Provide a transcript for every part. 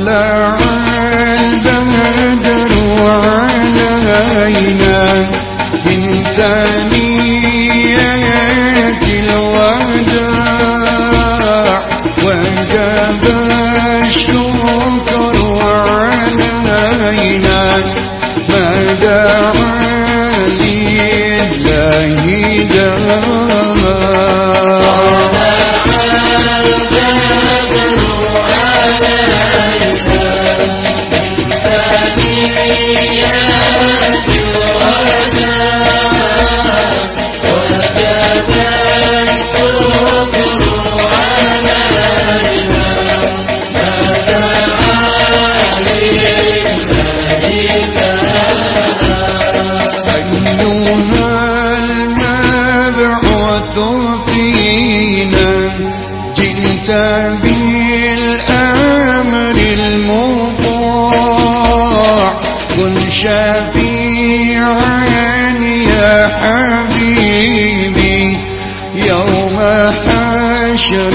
طلع البدر علينا إنسان شفيعا يا حبيبي يوم حشر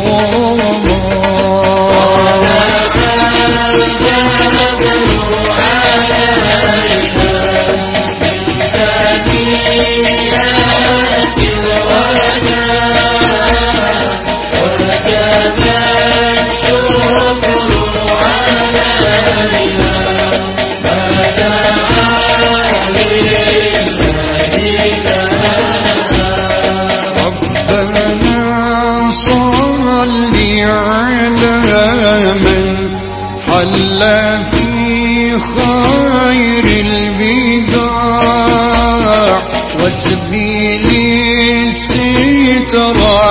على في خير البدع وسبيل سترى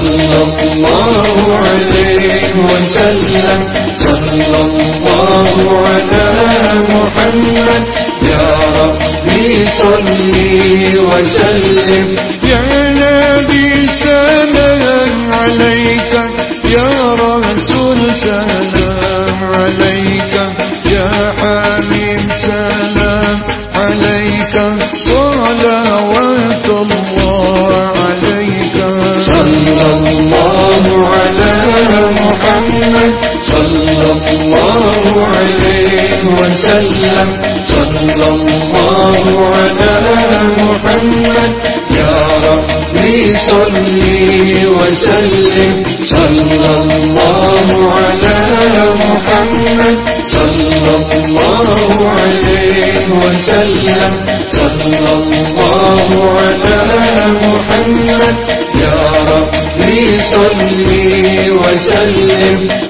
صلى الله عليه وسلم. صلى الله على محمد يا ربي صلي وسلم. يا ربي صلي وسلم. صلى الله على محمد. صلى الله عليه وسلم. صلى الله على وسلم.